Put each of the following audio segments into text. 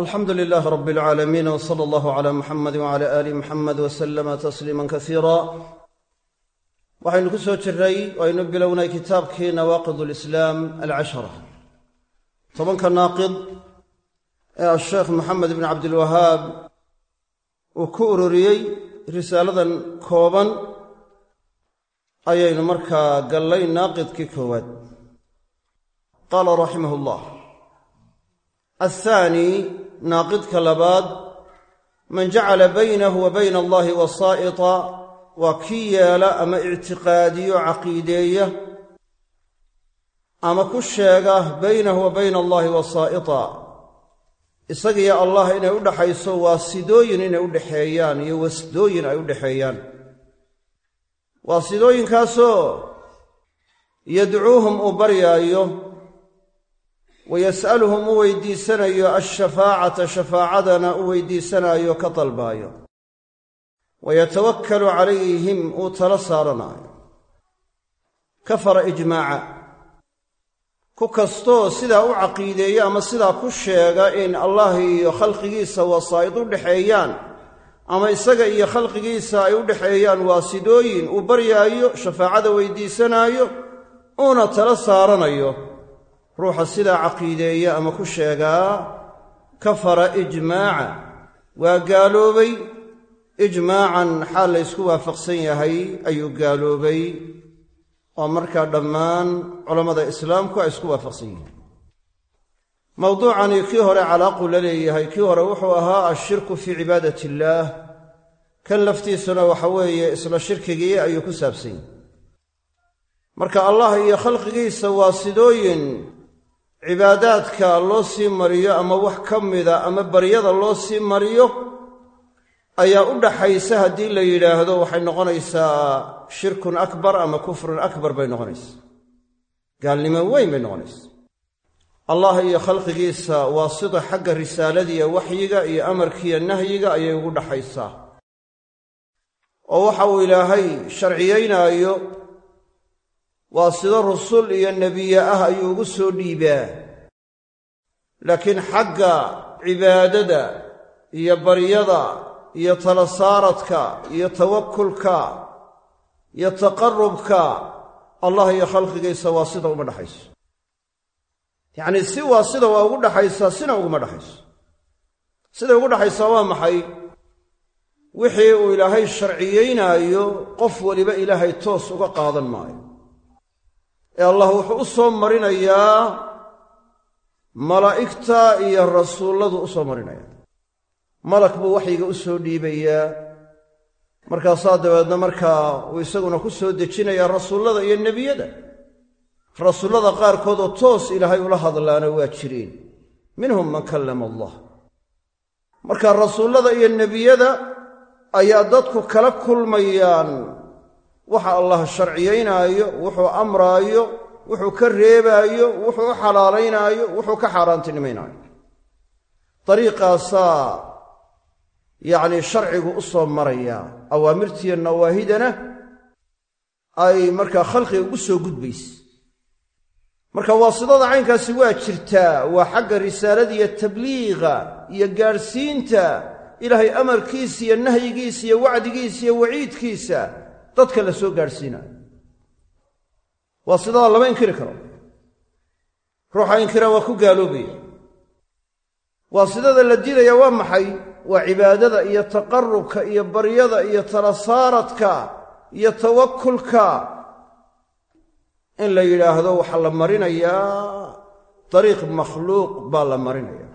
alxamdu lilaah rab alcaalamiin w sala allahu cala muxamadi wcala aali muxamed wasalama tasliima kasiira waxaynu ku soo jiray aynu bilownay kitaabkii nawaaqid alislaam alcashara. Tobanka naaqid ee asheekh moxamed ibn cabdilwahaab uu ku ururiyey risaaladan kooban ayaynu markaa gallay naaqidkii koowaad. Qaala raximah llah athaani naaqidka labaad man jacala baynahu wa bayna allahi wasaa'ita waa kii yeela ama ictiqaadiyo caqiideeya ama ku sheega baynahu wa bayna allahi wasaa'ita. Isagiyo allah inay u dhaxayso waasidooyin inay u dhexeeyaan iyo wasdooyin ay u dhexeeyaan waasidooyinkaasoo yadcuuhum uu baryaayo wa yas'aluhum u weydiisanayo alshafaacata shafaacadana u weydiisanaayo ka dalbaayo. wa yatawakkalu calayhim uu tala saaranaayo. kafara ijmaaca ku kastoo sidaa u caqiideeya ama sidaa ku sheega in allah iyo khalqigiisa wasaa'id u dhexeeyaan ama isaga iyo khalqigiisa ay u dhexeeyaan waasidooyin uu baryaayo shafaacada weydiisanaayo uuna tala saaranayo ruuxa sidaa caqiideeya ama ku sheegaa kafara ijmaaca. Waa gaaloobay. Ijmaacan xaal la ysku waafaqsan yahay ayuu gaaloobay. Oo markaa dhammaan culammada islaamku ay isku waafaqsan yihiin. Mawduucani kii hore calaaqu la leeyahay. Kii hore wuxuu ahaa ashirku fii cibaadat illaah kan laftiisuna waxa weeye isla shirkigii ayuu ku saabsan yahay. Marka allah iyo khalqigiisa waa sidooyin cibaadaadka loo sii mariyo ama wax ka mida ama baryada loo sii mariyo ayaa u dhaxaysa haddii la yidhaahdo waxay noqonaysaa shirkun akbar ama kufrun akbar bay noqonaysaa gaalnimo weyn bay noqonaysaa allah iyo khalqigiisa waa sida xagga risaaladiiyo waxyiga iyo amarkiiyo nahyiga ayay ugu dhaxaysaa. Oo waxa uu ilaahay sharciyaynaayo waa sida rusul iyo nebiye ah ayuu ugu soo dhiibaa. Laakiin xagga cibaadada iyo baryada iyo tala saaradka iyo tawakulka iyo taqarubka allah iyo khalqigiisa waa sida uma dhaxayso yacnii si waa sida waa ugu dhaxaysaa sina uguma dhaxayso siday ugu dhaxaysaa waa maxay? Wixii uu ilaahay sharciyaynaayo qof weliba ilaahay toos uga qaadan maayo ee allah wuxuu u soo marinayaa malaa'igta iyo rasuulladu u soo marinaya. Malak buu waxyiga u soo dhiibayaa markaasaa dabeedna markaa uu isaguna ku soo dejinayaa rasuullada iyo nebiyada. Rasuullada qaarkood oo toos ilaahay ula hadlaana waa jireen. Minhum man kallama allah. Marka rasuullada iyo nebiyada ayaa dadku kala kulmayaan waxa allah sharciyaynaayo wuxuu amraayo wuxuu ka reebaayo wuxuu u xalaalaynaayo wuxuu ka xaaraantinimaynaayo dariiqaasaa yacnii sharcigu u soo maraya awaamirtiiyo nawaahidana ay markaa khalqiga ugu soo gudbaysa marka waasidada caynkaasi waa jirtaa waa xagga risaalada iyo tabliiqa iyo gaadhsiinta ilaahay amarkiisa iyo nahyigiisa iyo wacdigiisa iyo waciidkiisa dadka la soo gaadhsiinaayo. Waa sidadaa lama inkiri karo. Ruuxa inkira waa ku gaaloobaya waa sidada la diidaya waa maxay? Waa cibaadada iyo taqarubka iyo baryada iyo tala saaradka iyo tawakulka. In la yidhaahdo waxaa la marinayaa dariiq makhluuq baa la marinaya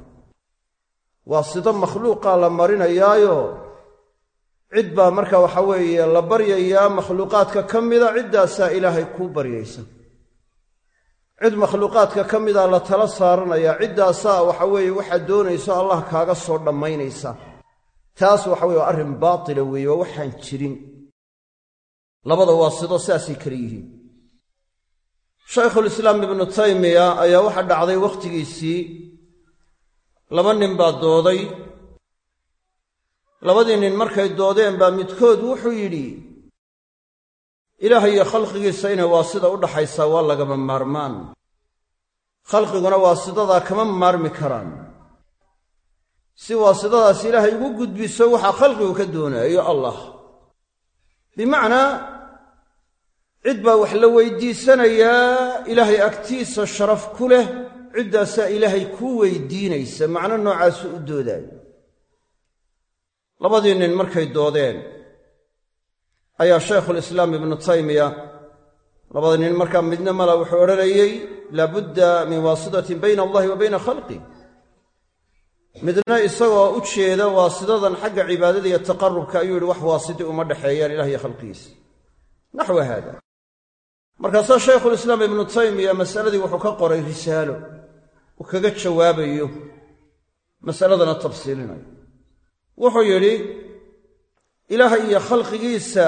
waa sido makhluuqaa la marinayaayo cid baa marka waxa weeye la baryayaa makhluuqaadka ka mida ciddaasaa ilaahay kuu baryaysa. Cid makhluuqaadka ka mida la tala saaranaya ciddaasaa waxa weeye waxaad doonayso allah kaaga soo dhammaynaysa. Taas waxa weye waa arrin baatila weeye waa waxaan jirin. Labada waa sido sidaasay kale yihiin. Shaykhulislaam ibnu taymiya ayaa waxa dhacday wakhtigiisii laba nin baa dooday labadii nin markay doodeen baa midkood wuxuu yidhi ilaahay iyo khalqigiisa inay waasida u dhaxaysaa waa lagama maarmaan. Khalqiguna waasidadaa kama maarmi karaan. Si waasidadaas ilaahay ugu gudbiso waxaa khalqigu ka doonayo allah. Bimacnaa cid baa wax la weydiisanayaa ilaahay agtiisa sharaf ku leh ciddaasaa ilaahay kuu weydiinaysa macno noocaasu u doodaayo labadii nin markay doodeen ayaa shaykhulislaam ibnu taymiya labada nin markaa midna mala wuxuu odhanayey laabudda min waasitatin bayna allahi wa bayna khalqi. Midna isagoo u jeeda waasidadan xagga cibaadada iyo taqarubka ayuu yihi wax waasiti uma dhexeeyaan ilah iyo khalqigiisa naxwa haada. Markaasaa shaykhulislaam ibnu taymiya masaladii wuxuu ka qoray risaalo. Uu kaga jawaabayo masaladana tafsiilinayo wuxuu yidhi ilaaha iyo khalqigiisa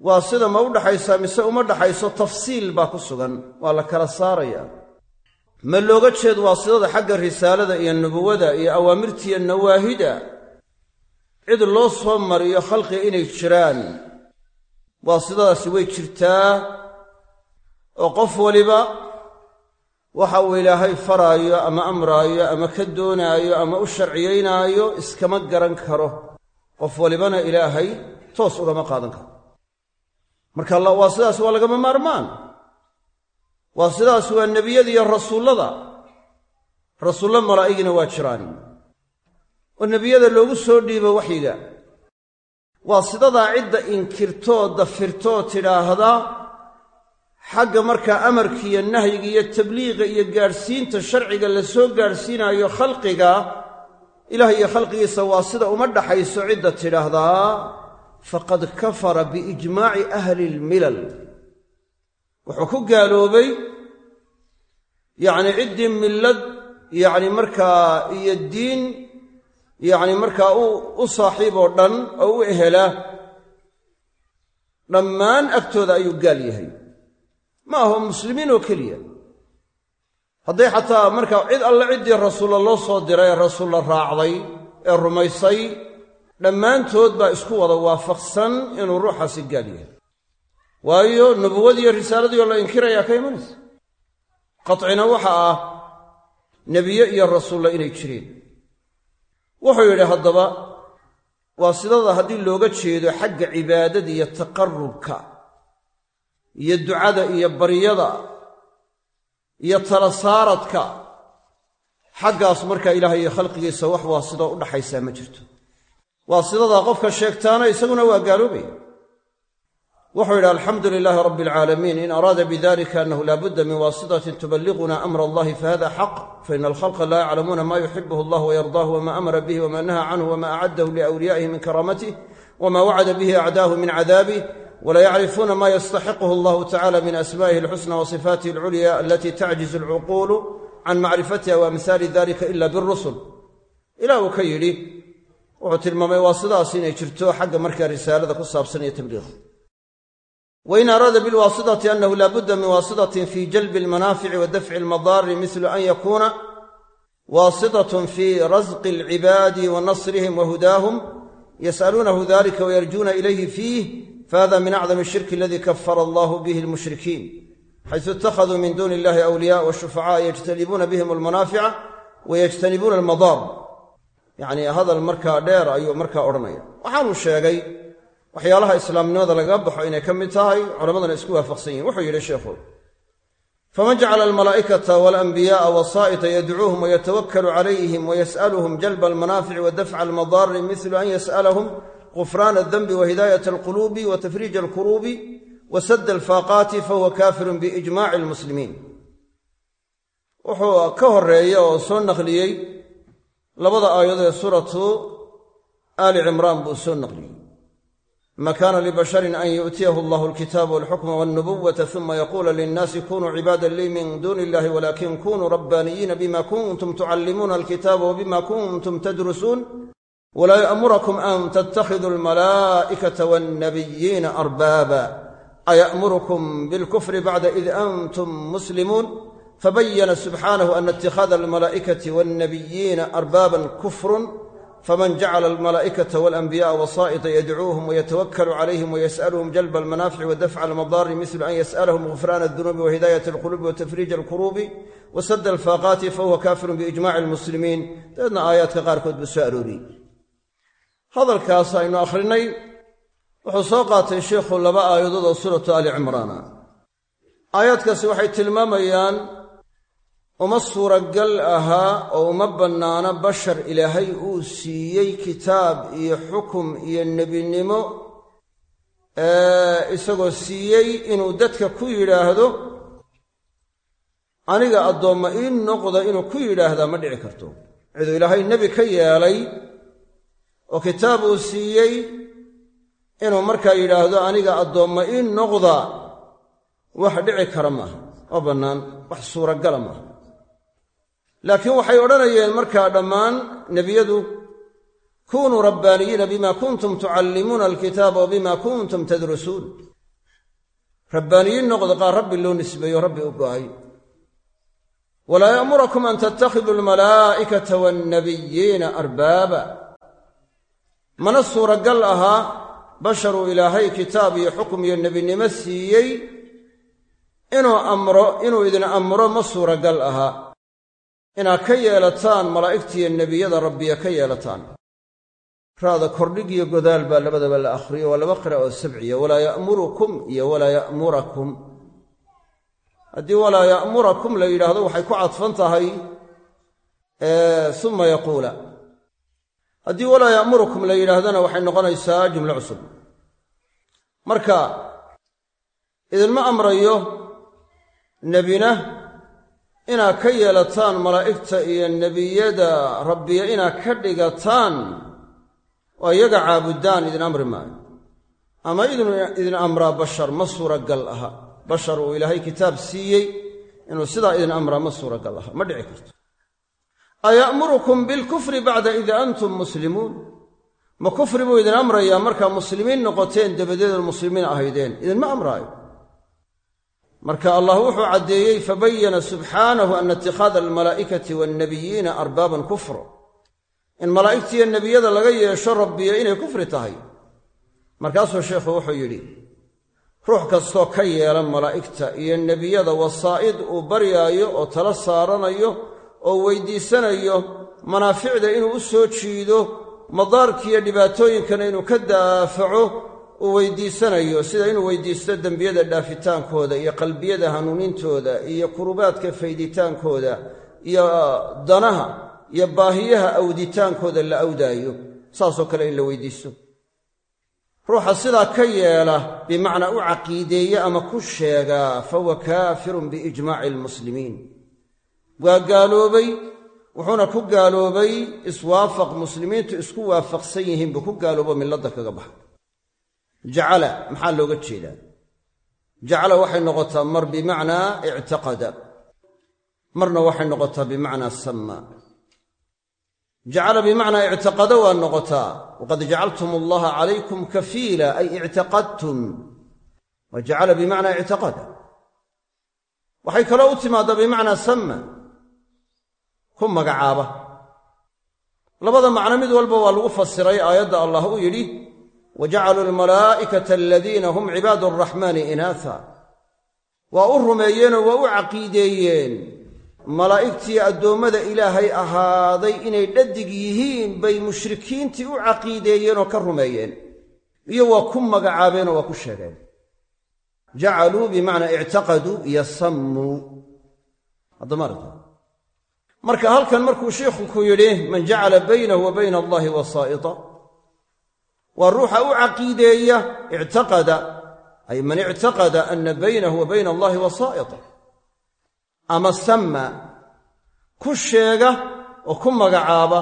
waa sida ma u dhaxaysaa mise uma dhaxayso tafsiil baa ku sugan waa la kala saaraya. Ma looga jeed waasidada xagga risaalada iyo nubuwada iyo awaamirtiiyo nawaahida. Cid loo soo mariyo khalqiga inay jiraan waasidadaasi way jirtaa oo qof waliba waxa uu ilaahay faraayo ama amraayo ama ka doonaayo ama u sharciyaynaayo iskama garan karo. Qof walibana ilaahay toos ugama qaadan karo. Marka waa sidaas waa lagama maarmaan. Waa sidaas waa nebiyada iyo rasuullada. Rasuullo malaa'igina waa jiraan. Oo nebiyada loogu soo dhiibo waxyiga. Waa sidadaa cidda inkirtoo dafirtoo tidhaahda xagga markaa amarka iyo nahyiga iyo tabliiqa iyo gaadhsiinta sharciga la soo gaadhsiinaayo khalqiga ilaah iyo khalqigiisa waa sida uma dhaxayso cidda tidhaahdaa faqad kafara biijmaaci ahli lmilal wuxuu ku gaaloobay yacni ciddii millad yacni markaa iyo diin yacni markaa u saaxiib oo dhan oo u ehela dhammaan agtooda ayuu gaal yahay ma aho muslimiin oo keliya. Hadday xataa markaa cid alle ciddii rasuulla loo soo diray ee rasuulla raacday ee rumaysay dhammaantood baa isku wada waafaqsan inuu ruuxaasi gaal yahay. Waayo nubuwadii iyo risaaladiioo la inkirayaa ka imanaysa. Qacina waxa ah nebiye iyo rasuulla inay jireen. Wuxuu yidhi haddaba waa sidada haddii looga jeedo xagga cibaadada iyo taqarrubka iyo ducada iyo baryada iyo tala saaradka xaggaas markaa ilaahay iyo khalqigiisa wax waa sidoo u dhaxaysaa ma jirto. Waa sidadaa qofka sheegtaana isaguna waa gaaloobaya wuxuu yidhi alxamdu lilaahi rabbi alcaalamiin in araada bidalika annahu laa budda min waasitatin tuballiquna amra allahi fahada xaq faina alkhalqa laa yaclamuuna ma yuxibuhu allah wayardaahu wama amara bihi wama naha canhu wama acaddahu liawliyaa'ihi min karaamatih wma wacada bihi acdaahu min cadaabih wla yacrifuuna ma yastaxiquhu allahu tacala min asma'ihi alxusna wa sifaatihi alculya alati tacjizu alcuquulu can macrifatiha wa amhaali dalika ila birusul ilah uu ka yidhi wuxuu tilmaamay waa sidaas inay jirto xagga markaa risaalada ku saabsan iyo tabliiqa wain araada bilwaasitati annahu laa budda min waasitatin fi jalbi almanaafici wa dafci almadaari mislu an yakuuna waasitatun fi rasqi alcibaadi wa nasrihim wa hudaahum yas'aluunahu dalika wayarjuuna ilayhi fiih fahada min acdam ashirki aladi kafara allahu bihi almushrikiin xaysu ittakhaduu min duuni illahi awliyaء washufacaء yajtanibuuna bihim almanaafica wayajtanibuuna almadaar yacnii hadal markaa dheer ayuu markaa odhanaya waxaanuu sheegay waxyaalaha islaamnimada lagaga baxo inay ka mid tahay culammadana isku waafaqsan yihiin wuxuu yidhi sheikhu faman jacala almalaa'ikata waalanbiya'a wasaa'ita yadcuuhum wayatawakkalu calayhim wayas'aluhum jalba almanaafici wa dafca almadaari mislu an yas'alahum hidaayat alquluubi wa tafriij alkuruubi wa sadda alfaaqaati fahuwa kaafirun biijmaaci almuslimiin wuxuu ka horreeya oo soo naqliyey labada aayadood ee suuratu aali cimraan buu soo naqliyey ma kaana libasharin an yu'tiyahu allahu alkitaaba walxukma walnubuwata uma yaquula linnaasi kunuu cibaadan lii min duuni illahi walakin kunuu rabbaaniyiina bima kuntum tucallimuuna alkitaaba wabima kuntum tadrusuun walaa ya'murakum an tattakhiduu almalaa'ikata wannabiyiina arbaaba aya'murukum bilkufri bacda id antum muslimuun fabayana subxaanahu ana itikhaada almalaa'ikati wannabiyiina arbaaban kufrun faman jacala almalaa'ikata walanbiya'a wasaa'ita yadcuuhum wayatawakkalu calayhim wayas'aluhum jalba almanaafici wa dafca almadaari mislu an yas'alahum gufraana adunuubi wahidaayat alquluubi wa tafriija alkuruubi wa sadda alfaaqaati fahuwa kaafirun biijmaci almuslimiin dabeedna aayaadka qaarkood buu soo arooriyey hadalkaas aynu akhrinay wuxuu soo qaatay sheikhu laba aayadood oo suuratu ali cimraana aayaadkaasi waxay tilmaamayaan uma suuragal ahaa oo uma bannaano bashar ilaahay uu siiyey kitaab iyo xukum iyo nebinimo isagoo siiyey inuu dadka ku yidhaahdo. Aniga addoomma ii noqda inuu ku yidhaahdaa ma dhici karto. Ciduu ilaahay nebi ka yeelay oo kitaab uu siiyey inuu markaa yidhaahdo aniga addoomma ii noqda wax dhici kara maaha. Oo bannaan wax suuragala maaha. Laakiin waxay odhanayeen markaa dhammaan nebiyadu kunuu rabbaaniyiina bima kuntum tucallimuuna alkitaaba wa bima kuntum tadrusuun. Rabbaaniyiin noqda qaar rabbi loo nisbeeyo rabbi u go'ay. Walaa ya'murakum an tattakhiduu almalaa'ikata waannabiyiina arbaaba mana suuragal ahaa basharuu ilaahay kitaab iyo xukum iyo nebinimo siiyey inuu amro inuu idin amro ma suuragal ahaa. Inaad ka yeelataan malaa'igtiiyo nebiyada rabbiya ka yeelataan. Raada kordhig iyo godaal baa labadaba la akhriyo waa laba qira oo sabciya walaa ya'murukum iyo walaa ya'murakum. Haddii walaa ya'murakum la yidhaahdo waxay ku cadfan tahay suma yaquula haddii walaa ya'murukum la yidhaahdana waxay noqonaysaa jumlo cusub. Marka idinma amrayo nebina inaad ka yeelataan malaa'igta iyo nebiyada rabbiya inaad ka dhigataan oo iyaga caabudaan idin amri maayo. Ama idin amraa bashar ma suuragal aha. Bashar uu ilaahay kitaab siiyey inuu sidaa idin amraa ma suuragal aha. Ma dhici karto aya'murukum bilkufri bacda id antum muslimuun ma kufri buu idin amrayaa markaa muslimiin noqoteen dabadeedood muslimiin ahaydeen idinma amraayo marka allah wuxuu caddeeyey fabayana subxaanahu ana itikhaada almalaa'ikati waannabiyiina arbaaban kufr in malaa'igtiiyo nebiyada laga yeesho rabbiyo inay kufri tahay markaasuu sheikhu wuxuu yidhi ruux kastoo ka yeelan malaa'igta iyo nebiyada wasaa'id uu baryaayo oo tala saaranayo oo weydiisanayo manaaficda inuu u soo jiido madaarkiiyo dhibaatooyinkana inuu ka daafaco uu weydiisanayo sida inuu weydiisto dembiyada dhaafitaankooda iyo qalbiyada hanuunintooda iyo kurubaadka fayditaankooda iyo danaha iyo baahiyaha awditaankooda la awdaayo saasoo kale in la weydiisto. Ruuxa sidaa ka yeela bimacnaa u caqiideeya ama ku sheegaa fahuwa kaafirun biijmaaci almuslimiin waa gaaloobay wuxuuna ku gaaloobay iswaafaq muslimiintu isku waafaqsan yihiin buu ku gaaloobo milladda kaga baxay. Jacala maxaa looga jeedaa? Jacala waxay noqotaa mar bimacnaa ictaqada marna waxay noqotaa bimacnaa sama jacala bimacnaa ictiqada waa noqotaa waqad jacaltum allaha calaykum kafiila ay ictiqadtum. Wa jacala bimacnaa ictiqada. Waxay kaloo u timaadaa bimacnaa sama ku magacaaba. Labada macno mid walba waa lagu fasiray aayadda allah uu yidhi wa jacaluu almalaa'ikata aladiina hum cibaadu araxmaani inaatha. Waa u rumeeyeenoo waa u caqiideeyeen. Malaa'igtii addoommada ilaahay ahaaday inay dhadig yihiin bay mushrikiintii u caqiideeyeen oo ka rumeeyeen. Iyo waa ku magacaabeenoo waa ku sheegeen. Jacaluu bimacnaa ictaqaduu iyo sammuu haddamaarta marka halkan markuu sheikhu ku yidhi man jacala baynahu wa bayna allahi wasaa'ita waa ruuxa u caqiideeya ictaqada ay man ictaqada ana baynahu wa bayna allahi wasaa'ita. Ama sama ku sheega oo ku magacaaba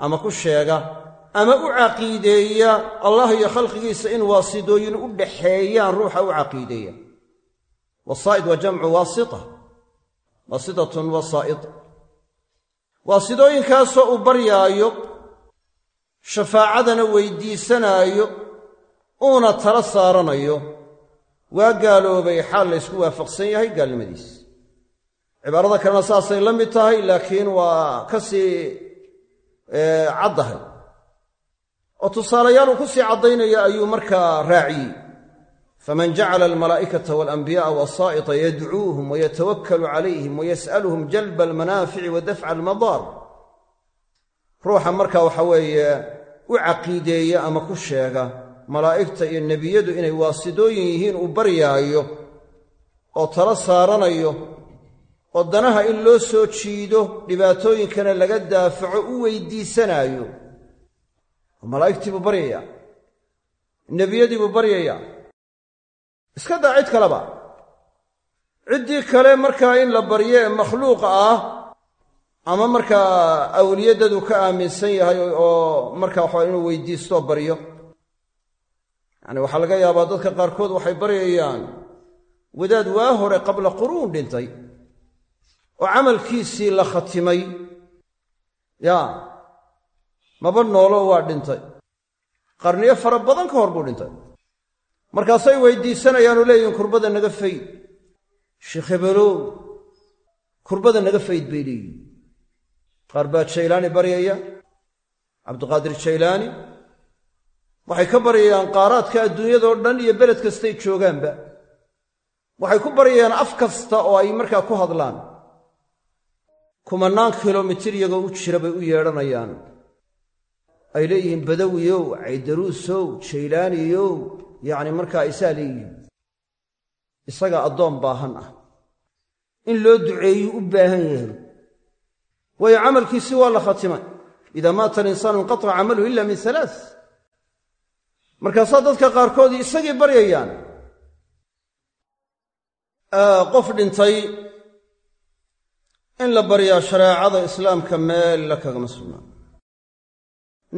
ama ku sheega ama u caqiideeya allah iyo khalqigiisa in waasidooyin u dhaxeeyaan ruuxa u caqiideeya. Wasaa'id waa jamcu waasita. Waasitatun wasaa'id waasidooyinkaasoo uu baryaayo shafaacadana weydiisanaayo uuna tala saaranayo. Waa gaaloobay xaal laysku waafaqsan yahay gaalnimadiis. Cibaarada kalena saasay la mid tahay laakiin waa ka sii caddahay. Oo tusaalayaal uu ku sii caddaynaya ayuu markaa raaciyey faman jacala almalaa'ikata waalanbiya'a wasaa'ita yadcuuhum wayatawakkalu calayhim wayas'aluhum jalba almanaafici wa dafca almadaar ruuxa markaa waxa weeye u caqiideeya ama ku sheega malaa'igta iyo nebiyadu inay waasidooyin yihiin uu baryaayo oo tala saaranayo oo danaha in loo soo jiido dhibaatooyinkana laga daafaco u weydiisanaayo malaa'igtii buu baryayaa nebiyadii buu baryayaa iska daa cid kaleba. Ciddii kale markaa in la baryo ee makhluuqa ah ama markaa awliyadadu ka aaminsan yahay oo markaa waxaa inuu weydiistoo baryo. Yacani waxaa laga yaabaa dadka qaarkood waxay baryayaan wadaad waa hore qabla quruun dhintay oo camalkiisii la khatimay. Yaa maba noolo waa dhintay. Qarniyo fara badan ka hor buu dhintay markaasay weydiisanayaanu leeyihiin kurbada naga fayd sheekh hebelow kurbada naga fayd bay leeyihiin qaar baa jaylaani baryaya cabdiqaadir jaylaani. Waxay ka baryayaan qaaraadka adduunyadoo dhan iyo beled kastay joogaanba. Waxay ku baryayaan af kasta oo ay markaa ku hadlaan. Kumannaan kilomitir iyagoo u jira bay u yeedhanayaan. Ay leeyihiin badawiyow caydaruusow jaylaaniyow yacni markaa isaa leeyihiin. Isagaa addoon baahan ah. In loo duceeyuu u baahan yahay waayo camalkiisi waa la khatimay. Idaa maata alinsaanu inqataca camaluhu ila min halaa markaasaa dadka qaarkood isagii baryayaan. Qof dhintay in la baryaa shareecada islaamka meel la kagama sugnaa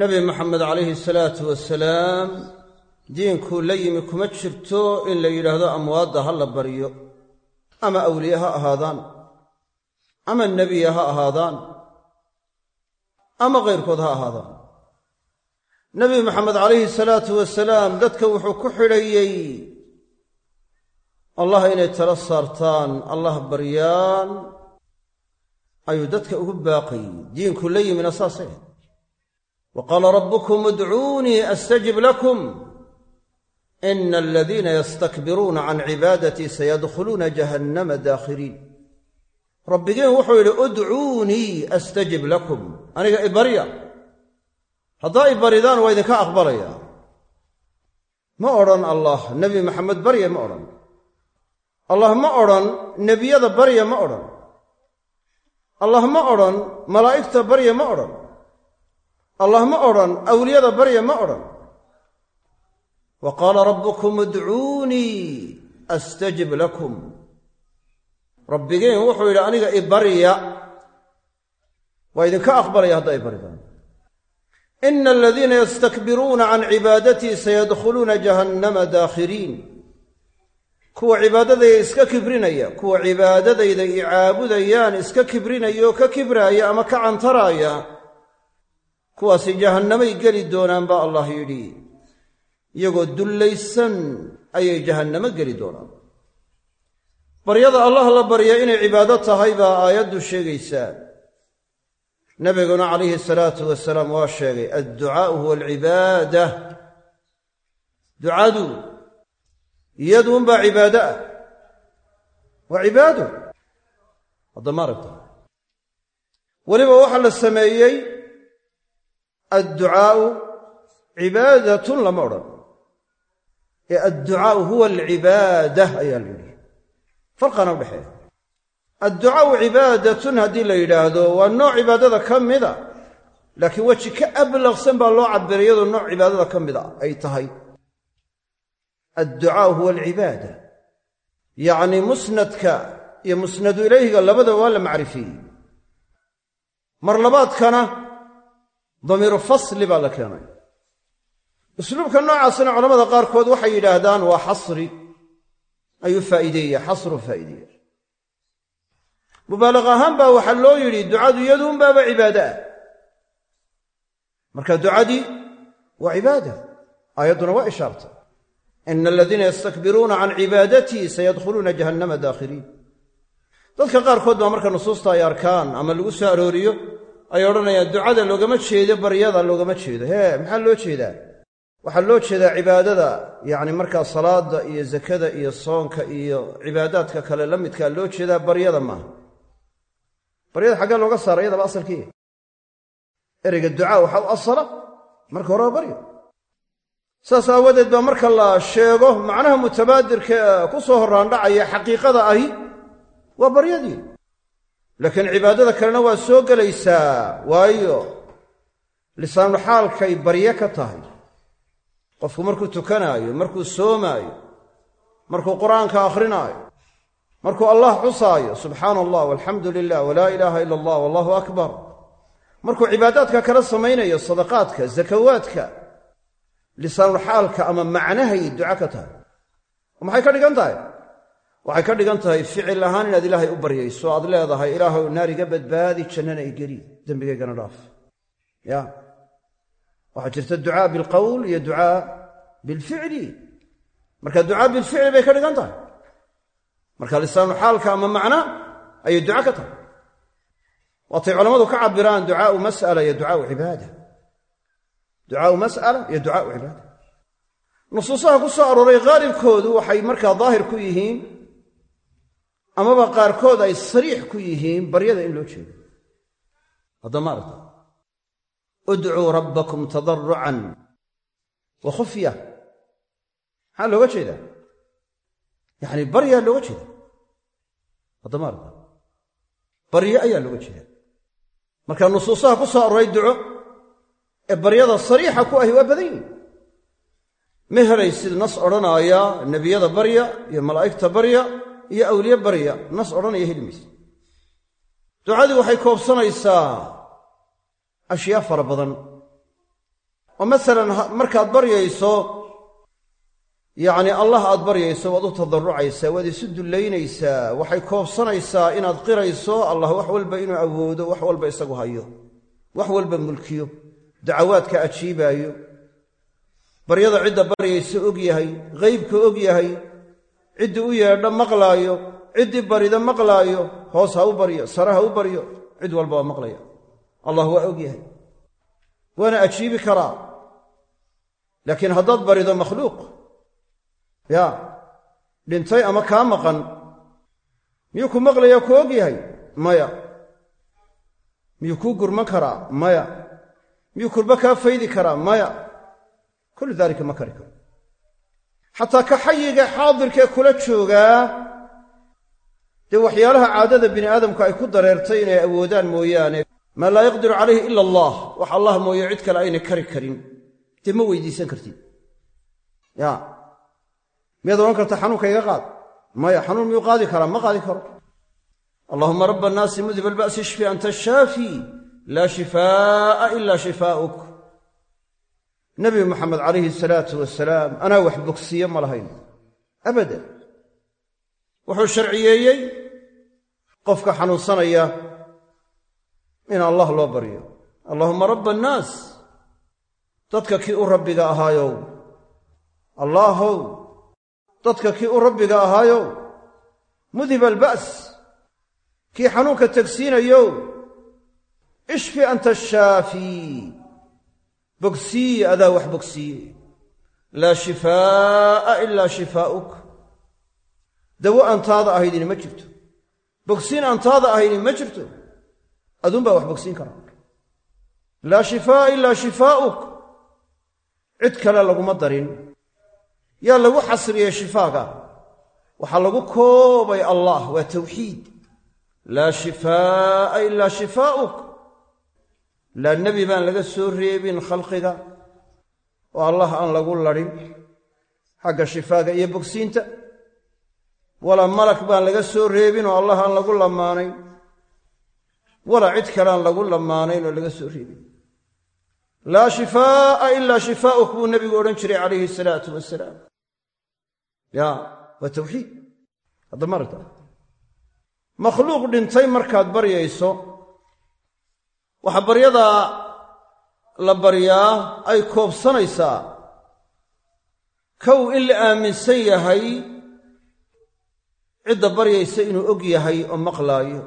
nebi maxamed calayhi salaatu wasalaam diinkuu la yimi kuma jirto in la yidhaahdo amwaadda ha la baryo ama awliye ha ahaadaan. Ama nebiya ha ahaadaan. Ama kayrkood ha ahaadaan. Nebi maxamed calayhi salaatu wasalaam dadka wuxuu ku xidhayey allah inay tala saartaan allah baryaan ayuu dadka ugu baaqayey diinku la yimina saasay wa qaala rabbukum udcuunii astajib lakum ina aladiina yastakbiruuna can cibaadatii sayadkhuluuna jahannama daakhiriin rabbigiin wuxuu yidhi udcuunii astajib lakum aniga ibarya haddaa i baridaan waa idinka aqbalaya ma odhan allah nebi maxamed barya ma odhan allah ma odhan nebiyada barya ma odhan allah ma odhan malaa'igta barya ma odhan allah ma odhan awliyada barya ma odhan wa qaala rabbukum udcuunii astajib lakum. Rabbigiin wuxuu yidhi aniga i barya waa idinka aqbalaya haddaa i baridaan. Ina aladiina yastakbiruuna can cibaadatii sayadkhuluuna jahannama daakhiriin. Kuwa cibaadadayda iska kibrinaya kuwa cibaadadayda i caabudayaan iska kibrinaya oo ka kibraaya ama ka cantaraaya kuwaasi jahannamay geli doonaan baa allah yidhi iyagoo dullaysan ayay jahannamo geli doonaan. Baryada allah la barya inay cibaado tahay baa aayaddu sheegaysaa. Nabiguna calayhi salaatu wasalaam waa sheegay adducaau huwa alcibaada. Ducadu iyaduunbaa cibaado ah. Waa cibaado hadda ma aragta weliba waxaa la sameeyey adducaau cibaadatun lama odhan ee adducaau huwa alcibaada ayaa la yidhi. Farqana udhexeeya adducaau cibaadatun haddii la yidhaahdo waa nooc cibaadada ka mida laakiin weji ka ablaqsan baa loo cabiray iyadoo nooc cibaadada ka mida ay tahay. Adducaau huwa alcibaada. Yacnii musnadka iyo musnadu ilayhiga labada waa la macrifiyey. Mar labaadkana damiiru fasli baa la keenay usluubka noocaasna culamada qaarkood waxay yidhaahdaan waa xasri. Ayuu faa'iideeya xasru faa'iideeya mubaaliq ahaan baa waxaa loo yidhi ducadu iyaduunbaaba cibaado ah. Marka ducadii waa cibaada aayadduna waa ishaartay ina aladiina yastakbiruuna can cibaadatii sayadkhuluuna jahannama daakhiriin. Dadka qaarkood baa marka nusuusta ay arkaan ama lagu soo arooriyo ay odhanayaan ducada loogama jeedo baryada loogama jeedo. Hee maxaa loo jeedaa waxaa loo jeedaa cibaadada yacni markaa salaada iyo zakada iyo soonka iyo cibaadaadka kale la midkaa loo jeedaa baryada maaha. Baryada xaggee looga saara iyadaba asalkii. Ereyga ducaa waxaa u asala marka hore waa baryo. Saas aawadeed baa marka la sheego macnaha mutabaadirka ku soo horraandhacaya xaqiiqada ahi waa baryadii. Laakiin cibaadada kalena waa soo gelaysaa waayo lisaanu xaalkay barye ka tahay qofku markuu tukanaayo markuu soomaayo markuu qur'aanka akhrinaayo markuu allah xusaayo subxaana allah walxamdu lilah walaa ilaaha ila allah wallahu akbar. Markuu cibaadaadka kala samaynayo sadaqaadka zakawaadka lisaanulxaalka ama macnahay duca ka tahay. Maxay ka dhigan tahay? Waxay ka dhigan tahay ficil ahaan inaad ilaahay u baryayso aad leedahay ilaahow naar iga badbaadi jannana i geli dembigaygana dhaaf. Ya waxaa jirta ducaa bilqowl iyo ducaa bilficli. Marka ducaa bilficli bay ka dhigan tahay. Marka lisaanu xaalka ama macna ayay duca ka tahay. Waatay culammadu ka cabiraan ducaau mas'ala iyo ducaau cibaada. Ducaau mas'ala iyo ducaau cibaada. Nusuusaha ku soo arooray haalibkoodu waxay markaa daahir ku yihiin amaba qaarkood ay sariix ku yihiin baryada in loo jeedo. Hadda maaragta udcuu rabbakum tadarucan wa khufya. Maxaa looga jeedaa? Yacni baryaa looga jeeda hadda maaragta baryo ayaa looga jeeda marka nusuusaha ku soo arooray duco ee baryada sariixa ku ahi waa badan yihiin ma helaysid nas odhanaaya nebiyada barya iyo malaa'igta barya iyo awliye barya nas odhanaya heli mayse ducadii waxay koobsanaysaa ashyaa fara badan. Oo masalan markaad baryayso yacni allah aad baryayso waad u tadarrucaysaa waad isu dullaynaysaa waxay koobsanaysaa inaad qirayso allah wax walba inuu awoodo wax walba isagu hayo wax walba mulkiyo dacawaadka ajiibaayo. Baryada cidda baryaysa og yahay ghaybka og yahay ciddii u yeedha maqlaayo ciddii barida maqlaayo hoos ha u baryo sare ha u baryo cid walba waa maqlaya allah waa og yahay. Waana ajiibi karaa. Laakiin haddaad barido makhluuq ya dhintay ama kaa maqan miyuu ku maqlayaa ku og yahay? Maya. Miyuu kuu gurman karaa? Maya. Miyuu kurba kaa faydi karaa? Maya. Kullu daalika ma kari karo xataa ka xayiga xaadirkee kula joogaa dee waxyaalaha caadada bini aadamku ay ku dareertay inay awoodaan mooyaane maa laa yaqdiru calayhi ila allah. Wax allah mooye cid kale aynay kari karin. Dee ma weydiisan kartid. Ya. Miyaad odhan karta xanuunka iga qaad? Maya xanuun miyuu qaadi karaa? Ma qaadi karo. Allahuma raba annaasi mudib alba'si ishfi anta shaafi. Laa shifaa'a ila shifaa'uk. Nebi moxamed calayhi salaatu wasalaam anaa wax bogsiye ma lahayn. Abadan wuxuu sharciyeeyey qofka xanuunsanaya in allah loo baryo. Allahuma rabba annaas dadka kii u rabbiga ahaayow allaahow dadka kii u rabbiga ahaayow mudiba alba's kii xanuunka tegsiinayow ishfi anta shaafii bogsiiye adaa wax bogsiiye laa shifaa'a ilaa shifaa'uk. Dawo aantaada ahaydini ma jirto. Bogsiin aantaada ahayni ma jirto aduunbaa wax bogsiin karaa laa shifaa'a ilaa shifaa'uk. Cid kale laguma darin. Yaa lagu xasriyey shifaaga. Waxaa lagu koobay allah waa tawxiid. Laa shifaa'a ilaa shifaa'uk. Laa nebi baan laga soo reebin khalqiga. Oo allah aan lagu ladhin xagga shifaaga iyo bogsiinta. Walaa malak baan laga soo reebin oo allah aan lagu lamaanayn walaa cid kaleaan lagu lamaanayn oo laga soo reebin laa shifaa'a ilaa shifaa'uk buu nebigu odhan jiray calayhi salaatu wasalaam ya waa tawxiid. Hadda maragta makhluuq dhintay markaad baryayso waxaa baryada la baryaa ay koobsanaysaa. Kow in la aaminsan yahay cidda baryaysa inuu og yahay oo maqlaayo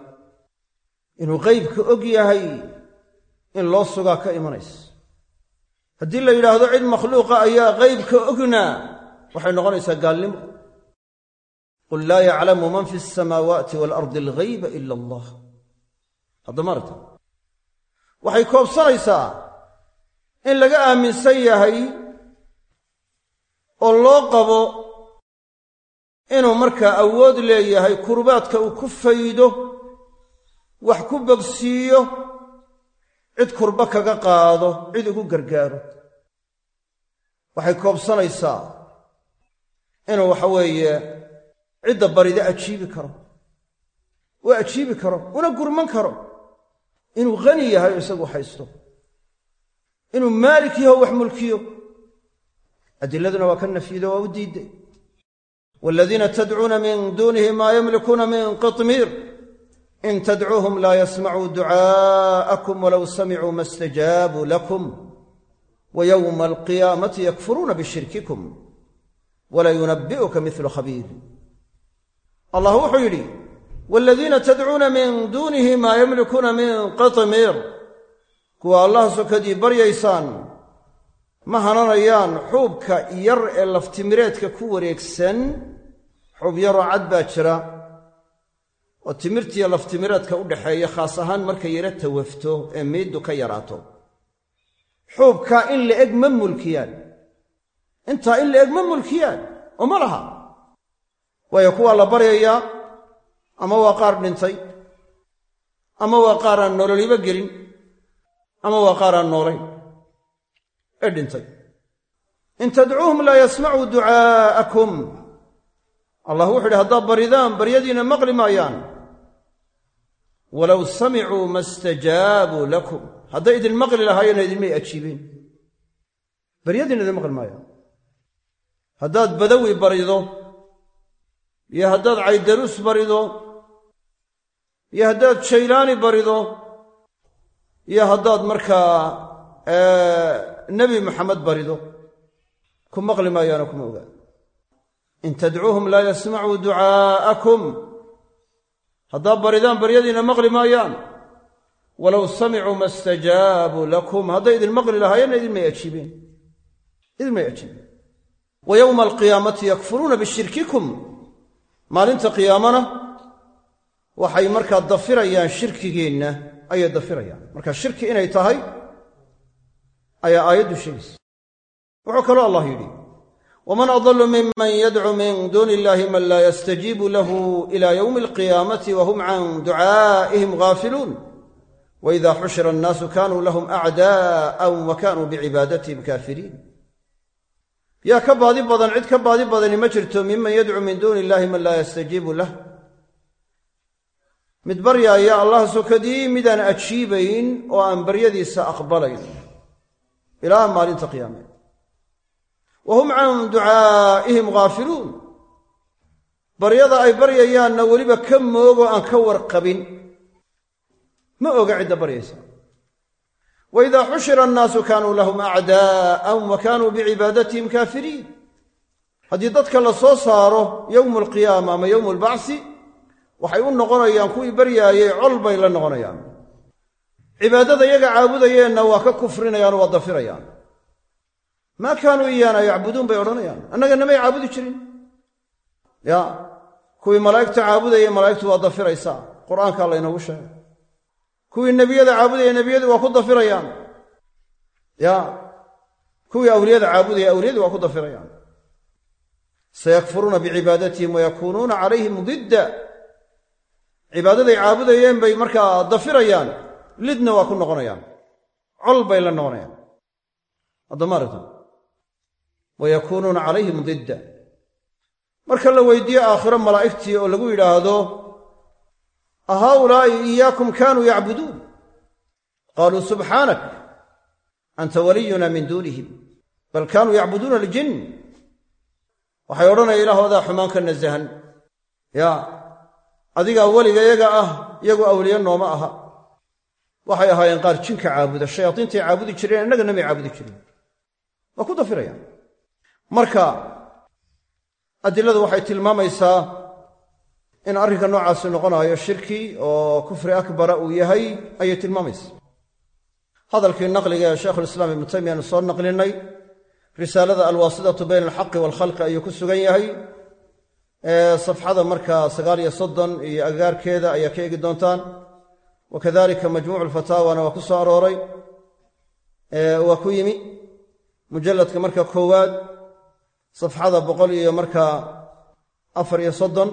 inuu qeybka og yahay in loo sugaa ka imanaysa. Haddii la yidhaahdo cid makhluuqa ayaa qaybka ognaa waxay noqonaysaa gaalnimo. Qul laa yaclamu man fi asamaawaati waalardi alghayba ila allah. Haddamaarta waxay koobsanaysaa in laga aaminsan yahay oo loo qabo inuu markaa awood leeyahay kurbaadka uu ku faydo wax ku bogsiiyo cid kurba kaga qaado cid ugu gargaaro. Waxay koobsanaysaa inuu waxa weeye cidda barida ajiibi karo. Uu ajiibi karo una gurman karo. Inuu khani yahay oo isagu haysto. Inuu maalik yaho wax mulkiyo. Adiladuna waa ka nafyido waa u diidday. Waladiina tadcuuna min duunihi maa yamlikuuna min qitmiir in tadcuuhum laa yasmacuu ducaa'akum walow samicuu ma stajaabuu lakum wa yowma alqiyaamati yakfuruuna bishirkikum walaa yunabbi'uka midlu khabiir allah wuxuu yidhi waladiina tadcuuna min duunihi maa yamlikuuna min qitmiir kuwa allah sokadii baryaysaan ma hananayaan xuubka yar ee laftimireedka ku wareegsan xuub yaroo cad baa jira oo timirtiiyo laftimireedka u dhaxeeya khaas ahaan markay yaro tawafto ee miiddu ka yaraato. Xuubkaa in la eg ma mulkiyaan. Intaa in la eg ma mulkiyaan oo ma laha. Waayo kuwaa la baryayaa ama waa qaar dhintay ama waa qaar aan nololiba gelin ama waa qaar aan noolayn ee dhintay. In tadcuuhum laa yasmacuu ducaa'akum allah wuxu uhi haddaad baridaan baryadiina maqli maayaan walow samicuu ma stajaabuu lakum. Hadday idin maqli lahaayeen idinmay ajiibeen baryadiina idin maqli maayaan haddaad badawi barido iyo haddaad caydaruus barido iyo haddaad jaylaani barido iyo haddaad markaa nebi maxamed barido ku maqli maayaano kuma ogaan. In tadcuuhum laa yasmacuu ducaa'akum haddaad baridaan baryadiina maqli maayaan. Walow samicuu ma stajaabuu lakum. Hadday idin maqli lahaayeenna idinmay ajiibeen idinmay ajiibeen wa yowma alqiyaamati yakfuruuna bishirkikum. Maalinta qiyaamana waxay markaa dafirayaan shirkigeenna ayay dafirayaan. Marka shirki inay tahay ayaa aayaddu sheegaysa. Wuxuu kaloo allah yidhi waman adallu miman yadcu min duuni illahi man laa yastajiibu lahu ila yowmi alqiyaamati wahum can ducaa'ihim gaafiluun waida xushira annaasu kanuu lahum acdaa'an wa kanuu bicibaadatihim kaafiriin yaa ka baadi badan cid ka baadi badani ma jirto miman yadcu min duuni illahi man laa yastajiibu lah mid baryaaya allah sokadii midaan ajiibayn oo aan baryadiisa aqbalayn ilaa maalinta qiyaame wa hum can ducaa'ihim gaafiluun baryada ay baryayaanna weliba ka moogo aan ka warqabin ma oga cidda baryaysa wa idaa xushira annaasu kaanuu lahum acdaa'an wa kaanuu bicibaadatihim kaafiriin haddii dadka la soo saaro yowmu alqiyaama ama yowmu albacsi waxay u noqonayaan kuwii baryaayey col bay la noqonayaan cibaadada iyaga caabudayeenna waa ka kufrinayaan oo waa dafirayaan maa kaanuu iyaana yacbuduun bay odhanayaan. Annaga namay caabudi jirin. Ya kuwii malaa'igta caabudaya malaa'igtu waa dafiraysaa. Qur'aankaa laynoogu sheegay. Kuwii nebiyada caabudaya nebiyadii waa ku dafirayaan. Ya kuwii awliyada caabudaya awliyadii waa ku dafirayaan. Sayakfuruuna bicibaadatihim wayakuunuuna calayhim didda. Cibaadaday caabudayeen bay markaa dafirayaan. Lidna waa ku noqonayaan. Col bay la noqonayaan addamaarta wayakuunuuna calayhim didda. Marka la weydiiyo aakhiro malaa'igtii oo lagu yidhaahdo a haaulaa'i iyaakum kaanuu yacbuduun? Qaaluu subxaanak anta waliyuna min duunihim bal kaanuu yacbuduuna aljin waxay odhanaya ilaahoodaa xumaan ka nasahan. Ya adigaa weliga iyaga ah iyagu awliye nooma aha. Waxay ahaayeen qaar jinka caabuda shayaadiintay caabudi jireen innagana may caabudi jirin waa ku dafirayaan marka adiladu waxay tilmaamaysaa in arrinka noocaasi noqonayo shirki oo kufri akbara uu yahay ayay tilmaamaysaa. Hadalkii naqliga ee shaykhulislaam ibnu taymiya aanu soo naqlinay risaalada alwaasidatu bayna alxaqi waalkhalqi ayuu ku sugan yahay. Safxada markaa sagaal iyo soddon iyo agaarkeeda ayaa ka eegi doontaan. Wa kadalika majmuucu lfataawana waa ku soo arooray. Waa ku yimi. Mujalladka marka koowaad safxada boqol iyo markaa afar iyo soddon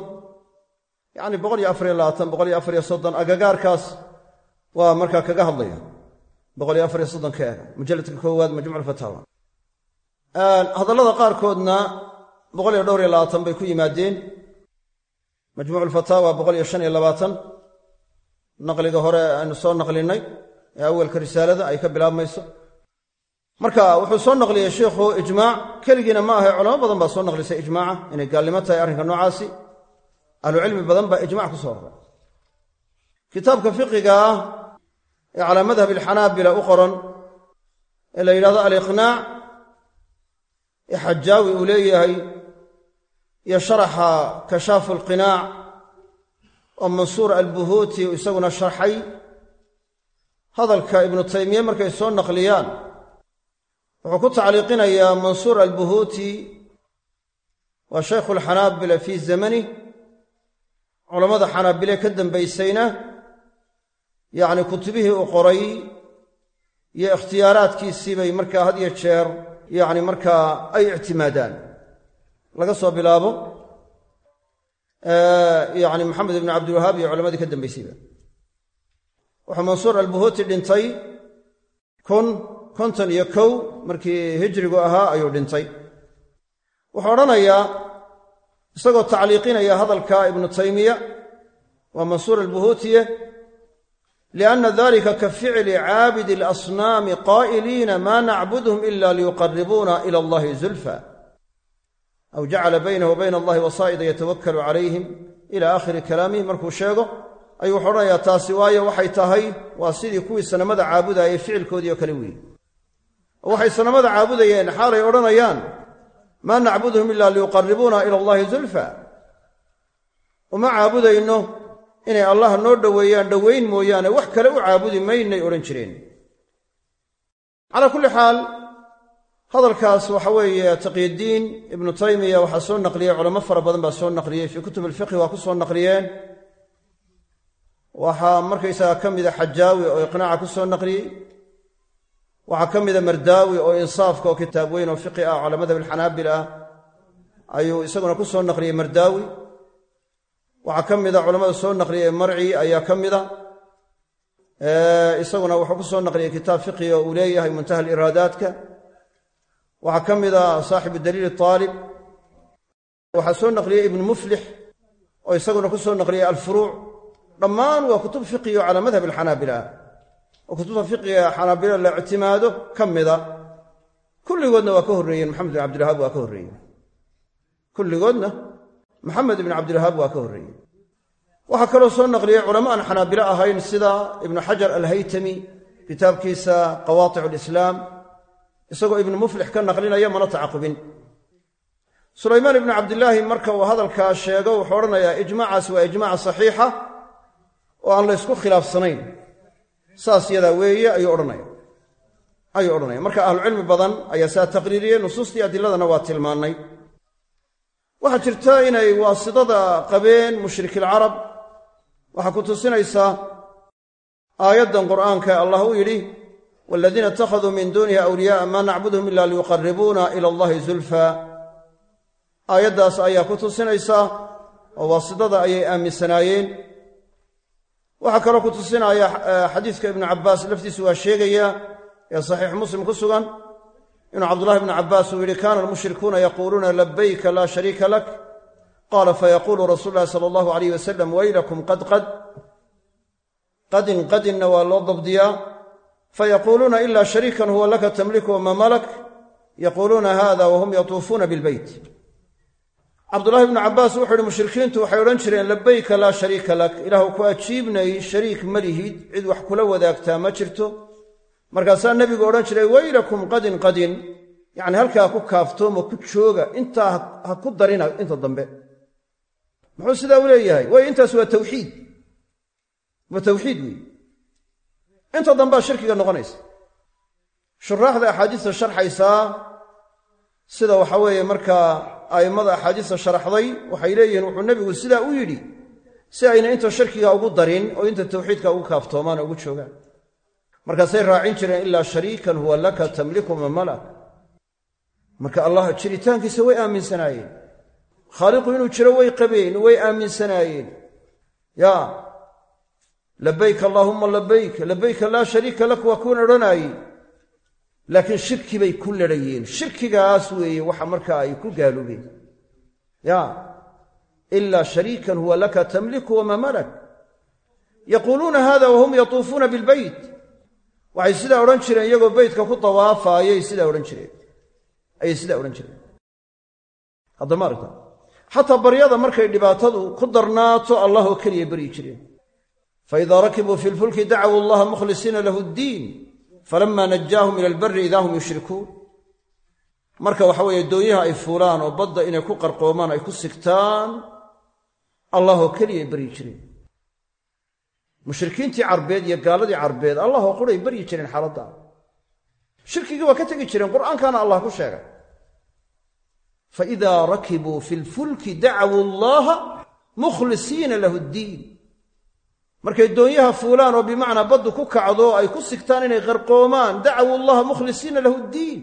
yacni boqol iyo afar iyo labaatan boqol iyo afar iyo soddon agagaarkaas waa markaa kaga hadlaya. Boqol iyo afar iyo soddon ka eega mujalladka koowaad majmuuc lfataawa hadallada qaarkoodna boqol iyo dhowr iyo labaatan bay ku yimaadeen. Majmuuc lfataawa boqol iyo shan iyo labaatan naqliga hore aynu soo naqlinay ee awalka risaalada ay ka bilaabmayso marka wuxuu soo naqliyey sheikhu ijmaac keligiina ma ahay culamo badan baa soo naqlisay ijmaaca inay gaalnimo tahay arrinka noocaasi. Ahlucilmi badan baa ijmac ku soo roray kitaabka fiqiga ah ee calaa madhab alxanaabila u qoran ee la yidhahdo aliqnaac ee xajaawi uu leeyahay iyo sharaxa kashaafu alqinaac oo mansuur albuhuuti isaguna sharxay. Hadalka ibnu taymiye markay soo naqliyaan wuxuu ku tacliiqinayaa mansuur albuhuuti waa shaykhu alxanaabila fii zamanih culammada xanaabile ka dambaysayna yacni kutubihii uu qoray iyo ikhtiyaaraadkiisii bay markaa had iyo jeer yacni markaa ay ictimaadaan. Laga soo bilaabo yacni maxamed ibnu cabdilwahaab iyo culammadii ka dambaysayba. Wuxuu mansuur albuhuuti dhintay kun konton iyo kow markii hijrigu ahaa ayuu dhintay. Wuxuu odhanayaa isagoo tacliiqinaya hadalka ibnu taymiya waa mansuur albuhuutiye lianna dalika ka ficli caabidi alasnaami qaa'iliina maa nacbudhum ila liyuqaribuuna ila allahi zulfa. Aw jacala baynahu bayna allahi wasaa'ida yatawakkalu calayhim ila aakhiri kalaamihi markuu sheego ayuu wuxuu odhanayaa taasi waayo waxay tahay waa sidii kuwii sanamada caabudaayay ficilkoodii oo kale weeye waxay sanamada caabudayeen xaalay odhanayaan maa nacbuduhum ila liyuqaribuuna ila allahi zulfa. Uma caabudayno inay allah noo dhoweeyaan dhoweyn mooyaane wax kale u caabudi maynay odhan jireen. Calaa kulli xaal hadalkaas waxa weeye taqyiddiin ibnu taymiya waxaa soo naqliyey culamo fara badan baa soo naqliyey fii kutub alfiqhi waa ku soo naqliyeen. Waxaa markaysaga ka mida xajaawi oo iqnaaca ku soo naqliyey waxaa ka mida mardaawi oo insaafka oo kitaab weyn oo fiqi ah cala madhab alxanaabil ah ayuu isaguna ku soo naqliyey mardaawi. Waxaa ka mida culammada soo naqliyey marci ayaa ka mida isaguna wuxuu ku soo naqliyey kitaab fiqiga uu leeyahay muntaha aliraadaadka. Waxaa ka mida saaxibu daliil aalib waxaa soo naqliyey ibnu muflix oo isaguna ku soo naqliyey alfuruuc. Dhammaan waa kutub fiqiyo calaa madhab alxanaabila ah oo kutubta la ictimaado ka mida kulligoodna waa ka horreeyeen maxamed bin cabdilwahaab waa ka horreeyeen. Kulligoodna maxamed ibn cabdilwahaab waa ka horreeyey waxaa kaloo soo naqliyey culamo aan xanaabilo ahayn sida ibnu xajar alhaytami kitaabkiisa qawaaticu lislaam isagoo ibnu muflix ka naqlinaya mana tacaqubin. Sulaymaan ibnu cabdilaahi marka uu hadalkaa sheego wuxuu odhanayaa ijmaacaas waa ijmaac saxiixa oo aan la ysku khilaafsanayn saas yadaa weeye ayuu odhanaya. Ayuu odhanaya. Marka ahlucilmi badan ayaa saa taqriiriyey nusuustii adiladana waa tilmaannay. Waxaa jirta inay waasidada qabeen mushrikilcarab waxaa ku tusinaysaa aayaddan qur'aanka allah u yidhi waladiina ittakhaduu min duunihi awliyaaa maa nacbuduhum ila liyuqaribuuna ila allahi zulfa aayaddaas ayaa ku tusinaysaa oo waasidada ayay aaminsanaayeen waxaa kaloo ku tusinaya xadiiska ibnu cabbaas laftiisu waa sheegaya ee saxiix muslim ku sugan inuu cabdullahi ibnu cabbaas uu yidhi kaana almushrikuuna yaquuluuna labayka laa shariika lak. Qaala fayaquulu rasuulu llahi sala allahu alayh wasalam waylakum qad qad qadin qadinna waa loo dabdiyaa. Fayaquuluuna ila shariikan huwa laka tamliku wama malak yaquuluuna hada wahum yatuufuuna bilbeyt cabdullahi ibnu cabbaas wuxuu ihi mushrikiintu waxay odhan jireen labayka laa shariika lak ilaahu ku ajiibnay shariik ma lihid cid wax kula wadaagtaa ma jirto. Markaasaa nebigu odhan jiray waylakum qadin qadin. Yacni halkaa ku kaaftoomo ku jooga intaa ha ku darina inta dambe. Muxuu sidaa u leeyahay? Waayo intaas waa tawxiid. Waa tawxiid weeye inta dambea shirkiga noqonaysa. Shuraaxda axaadiista sharxaysaa sida waxa weeye markaa a'immada axaadiista sharaxday waxay leeyihiin wuxuu nebigu sidaa u yidhi si ayna inta shirkiga ugu darin oo inta tawxiidka ugu kaaftoomaan oo ugu joogaan. Markaasay raacin jireen ilaa shariikan huwa laka tamliku ma malak. Marka allah jiritaankiisa way aaminsanaayeen. Khaaliqu inuu jiro way qabeen way aaminsanaayeen. Ya labayk allaahumma labayk labayka laa shariika lak waa kuwan odhanaayey laakiin shirki bay ku ladhayeen shirkigaas weeye waxa markaa ay ku gaaloobeen ya ilaa shariikan huwa laka tamliku wama malak. Yaquuluuna hada wahum yatuufuuna bilbeyt waxay sidaa odhan jireen iyagoo beytka ku dawaafaayay sidaa odhan jireen. Ayay sidaa odhan jireen. Haddama aragta. Xataa baryada markay dhibaatadu ku darnaato allah oo keliya baryi jireen. Faidaa rakibuu fi lfulki dacwu allaha mukhlisiina lahu ddiin falama najaahum ila albari idaa hum yushrikuun. Marka waxa weeye doonyaha ay fuulaan oo badda inay ku qarqoomaan ay ku sigtaan allah oo keliya baryi jireen. Mushrikiintii carbeed iyo gaaladii carbeed allah oo quray baryi jireen xaaladda. Shirkigii waa ka tegi jireen qur'aankaana allah ku sheegay. Faidaa rakibuu fi lfulki dacwuu allaha mukhlisiina lahu ddiin markay doonyaha fuulaan oo bimacnaa baddu ku kacdo ay ku sigtaan inay qarqoomaan dacwuu allaha mukhlisiina lahu ddiin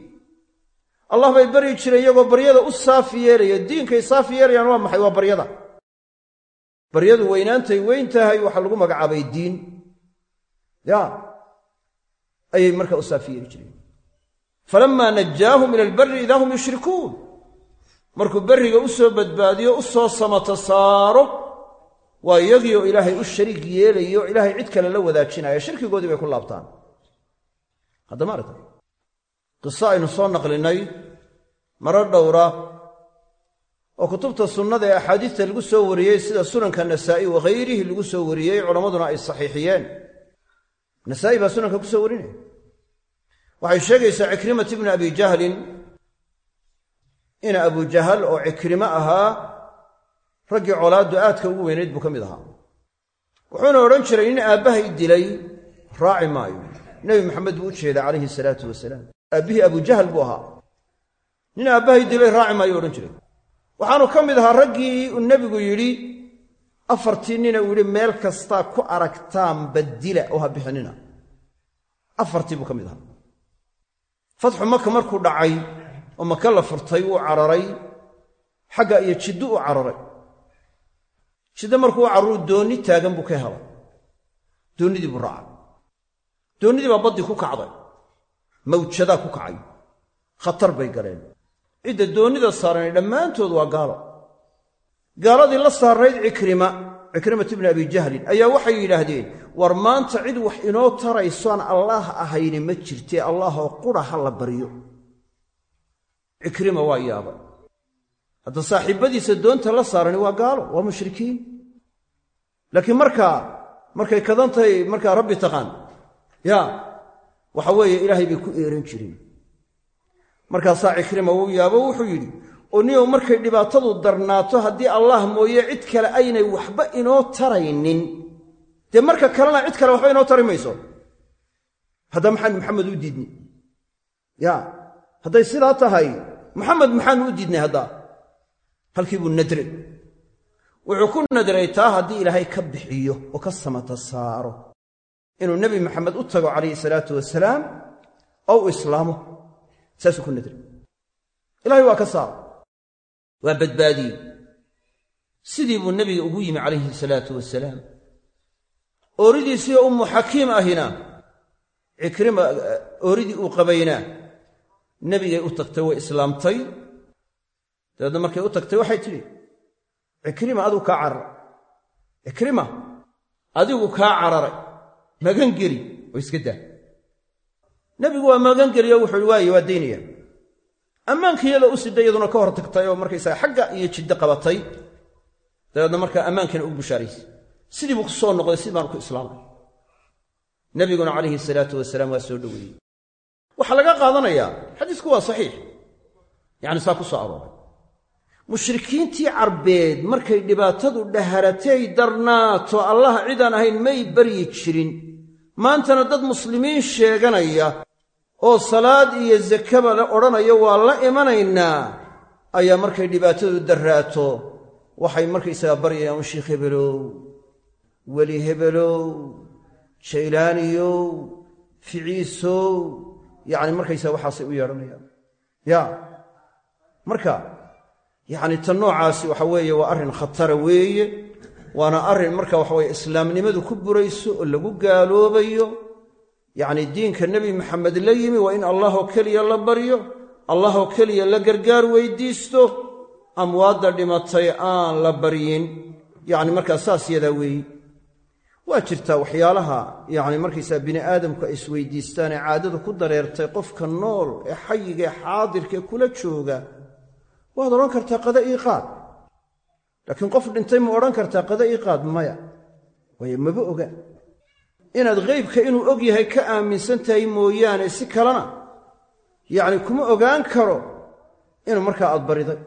allah bay baryi jireen iyagoo baryada u saafi yeelaya. Diinkay saafi yeelayaan waa maxay? Waa baryada. Baryadu weynaantay weyn tahay waxaa lagu magacaabay diin. Ya. Ayay markaa u saafi yeeli jireen. Falamaa najaahum ila albari idaa hum yushrikuun. Markuu berriga u soo badbaadiyo u soo samato saaro waa iyagii oo ilaahay u shariig yeelayo ilaahay cid kale la wadaajinaya shirkigoodii bay ku laabtaan. Haddama aragta qiso aynu soo naqlinay maro dhowra oo kutubta sunnada ee axaadiista lagu soo wariyey sida sunanka nasaa'i wakhayrihi lagu soo wariyey culammaduna ay saxiixiyeen. Nasaa'i baa sunanka ku soo warinaya waxay sheegaysaa cikrimat ibni abi jahlin ina abu jahal oo cikrimo ahaa raggii colaaddu aadka ugu weynayd buu ka mid ahaa. Wuxuuna odhan jiray nin aabbahay dilay raaci maayo. Nebi maxamed buu u jeedaa calayhi salaatu wasalaam. Aabbihii abujahal buu ahaa. Nin aabbahay dilay raaci maayo odhan jiray. Waxaanu ka mid ahaa raggii uu nebigu yidhi afartii nina uu yidhi meel kastaa ku aragtaan badila oo ha bixinina afartii buu ka mid ahaa. Fatxu maka markuu dhacay oo maka la furtay wuu cararay. Xagga iyo jiddu u cararay jiddo markuu u cararuu doonni taagan buu ka helay. Doonnidii buu raacay doonnidii baa baddii ku kacday. Mawjadaa ku kacay. Khatar bay galeen. Cidda doonnida saaranay dhammaantood waa gaalo. Gaaladii la saarnayd cikrima cikrimat ibni abi jahlin ayaa waxay yidhaahdeen war maanta cid wax inoo taraysoan allaah ahayni ma jirtee allaahoo qura ha la baryo cikrima waa yaabay hadda saaxiibbadiisa doonta la saarani waa gaalo waa mushrikiin. Laakiin markaa markay kadan tahay markaa rabbi taqaan ya waxa weeye ilaahay bay ku eeran jireen markaasaa cikrima wuu yaabo wuxuu yidhi oo niyow markay dhibaatadu darnaato haddii allah mooye cid kale aynay waxba inoo taraynin. Dee marka kalena cid kale waxba inoo tari mayso. Hadda maxaan maxamed u diidnay. Ya hadday sidaa tahay maxamed maxaanu u diidnay haddaa halkii buu nadray wuxuu ku nadray taa haddii ilaahay ka bixiyo oo ka samata saaro inuu nebi maxamed u tago calayhi salaatu wasalaam oo u islaamo. Saasuu ku nadray. Ilahay waa ka saaro. Waa badbaadiyey sidii buu nebiga ugu yimi calayhi salaatu wasalaam. Ooridiisiioo ummu xakiim ahina cikrima ooridii uu qabaynaa. Nebigay u tagtay way islaamtay dabeedna markay u tagtay waxay tidhi cikrima adigu kaa cararay. Cikrima adigu kaa cararay. Magangeli oo iska daa. Nebigu waa magangeliyo wuxuu i waaye waa daynaya ammaankiiyadoo u siday iyaduna ka hor tagtay oo markaysaga xagga iyo jiddo qabatay dabeedna markaa ammaankana ugu bushaaraysay sidii buu ku soo noqday sidii baanu ku islaamay. Nebiguna calayhi salaatu wasalaam waa soo dhoweeyey. Waxaa laga qaadanayaa xadiisku waa saxiix. Yacni saa ku soo arooray mushrikiintii carbeed markay dhibaatadu dhaharatay darnaato allah cidaan ahayn may baryi jirin. Maantana dad muslimiin sheeganaya oo salaad iyo zakaba la odhanayo waa la imanaynaa. Ayaa markay dhibaatadu darraato. Waxay markaysagaa baryayaan u sheikh hebelow weli hebelow jaylaaniyow ficiisow. Yacni markaysaa waxaasay u yeedhanayaan. Ya marka yacni tan noocaasi waxa weeye waa arrin khatara weeye waana arrin marka waxa weye islaamnimadu ku burayso oo lagu gaaloobayo. Yacni diinka nebi maxamed la yimi waa in allahoo keliya la baryo allahoo keliya la gargaar weydiisto amwaadda dhimatay aan la baryin. Yacni markaa saas yadaa weeye waa jirtaa waxyaalaha yacni markaysaa bini aadamku ay isweydiistaan ee caadadu ku dareertay qofka nool ee xayiga ee xaadirka ee kula jooga waad odhan kartaa qada ii qaad. Laakiin qof dhintay ma odhan kartaa qada ii qaad maya. Waayo maba oga. Inaad ghaybka inuu og yahay ka aaminsan tahay mooyaane si kalena yacni kuma ogaan karo inuu markaa aad bariday.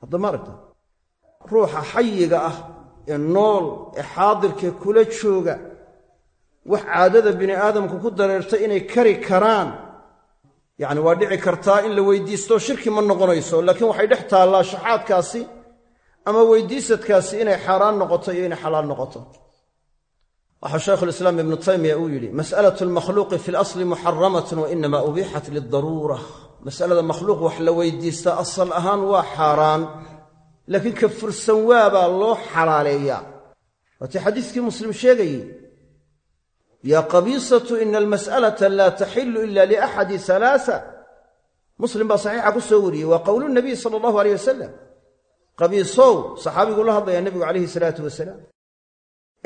Haddama aragta ruuxa xayiga ah ee nool ee xaadirkae kula jooga wax caadada bini aadamku ku dareertay inay kari karaan yacni waa dhici kartaa in la weydiisto shirki ma noqonayso laakiin waxay dhex taallaa shaxaadkaasi ama weydiisadkaasi inay xaaraan noqoto iyo inay xalaal noqoto. Waxaa shaykhulislaam ibnu taymiya uu yidhi mas'alatu lmakhluuqi fi lasli muxaramatun wa inama ubixat lidaruura masalada makhluuq wax la weydiistaa asal ahaan waa xaaraan laakiin ka fursan waabaa loo xalaaleeyaa. Waatii xadiiskii muslim sheegayey yaa qabiisatu ina almas'alata laa taxilu ila liaxadi alaaa muslim baa saxiixa ku soo wariyey waa qowlu nabiy sala allahu aleyh wasalam qabiisow saxaabigu la hadlayaa nebigu calayhi salaatu wasalaam.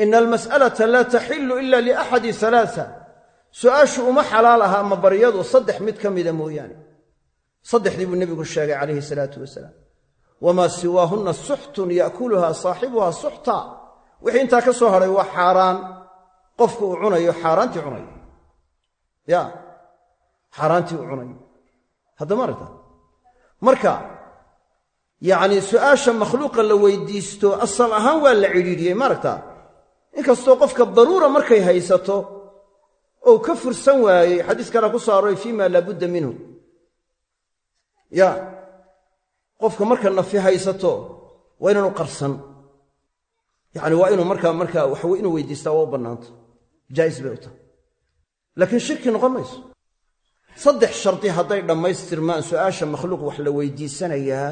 Ina almas'alata laa taxilu ila liaxadi alaaa su'aashu uma xalaal aha ama baryadu saddex mid ka mida mooyaane. Saddexdii buu nebigu sheegay calayhi salaatu wasalaam. Wamaa siwaahunna suxtun ya'kuluhaa saaxibuhaa suxta. Wixii intaa ka soo hadhay waa xaaraan qofku uu cunayo xaaraantii cunayo. Ya xaaraantii uu cunayo. Haddama aragta? Marka yacnii su'aasha makhluuqa la weydiisto asal ahaan waa la cidhiidhiyey maaragta inkastoo qofka daruura markay haysato ou ka fursan waayey xadiis kale ku soo arooray fii ma laabudda minhu. Ya qofka marka nafi haysato waa inaanu qarsan. Yacni waa inuu markaa markaa waxawe inuu weydiistaa waa u bannaanta jaa'is bay u tahay. Laakiin shirki noqon mayso. Saddex shardi hadday dhammaystirmaan su'aasha makhluuq wax la weydiisanayaa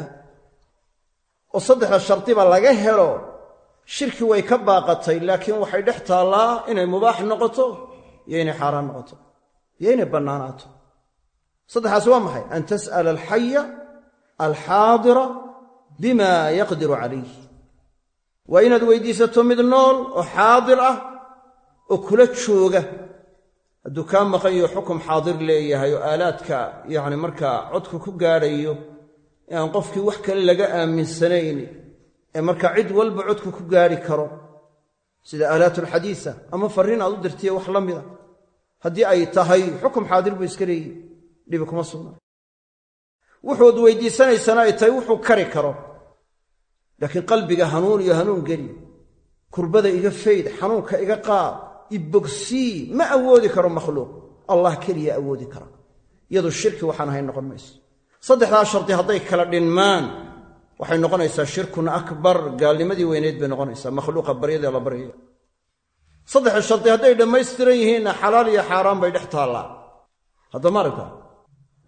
oo saddexda shardiba laga helo shirki way ka baaqatay laakiin waxay dhex taallaa inay mubaax noqoto iyo inay xaaraan noqoto iyo inay bannaanaato. Saddexaasi waa maxay? An tas'ala alxaya alxaadira bima yaqdiru calayh waa inaad weydiisato mid nool oo xaadir ah oo kula jooga. Hadduu kaa maqan yaho xukum xaadir leeyahay oo aalaadka yacni markaa codka ku gaadhayo ee aan qofkii wax kale laga aaminsanayn ee markaa cid walba codka ku gaadhi karo. Sida aalaatulxadiisa ama farriin aad u dirtiya wax la mida. Haddii ay tahay xukum xaadir buu iska leeyihi dhibi kuma sugna. Wuxuud weydiisanaysana ay tahay wuxuu kari karo. Laakiin qalbiga hanuun iyo hanuun geli. Kurbada iga fayd xanuunka iga qaad ibogsii ma awoodi karo makhluuq. Allah keliya awoodi kara. Iyadu shirki waxaan ahayn noqon mayso. Saddexdaa shardi hadday kala dhinmaan waxay noqonaysaa shirkun akbar gaalnimadii weyneyd bay noqonaysaa makhluuqa baryadee la baryaya saddexda shardi hadday dhammaystiran yihiinna xalaal iyo xaaraan bay dhex taallaa. Haddama aragta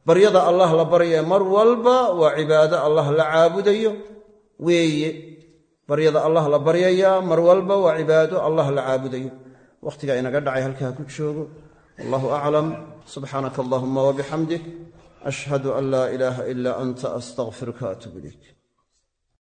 baryada allah la baryaya mar walba waa cibaado allah la caabudayo weeye. Baryada allah la baryayaa mar walba waa cibaado allah la caabudayo wakhtigaa inaga dhacay halkaa ku joogo. Wallahu aclam subxaanaka allahuma wabixamdik ashhadu an laa ilaaha ilaa anta astaqfiruka atuub ilayk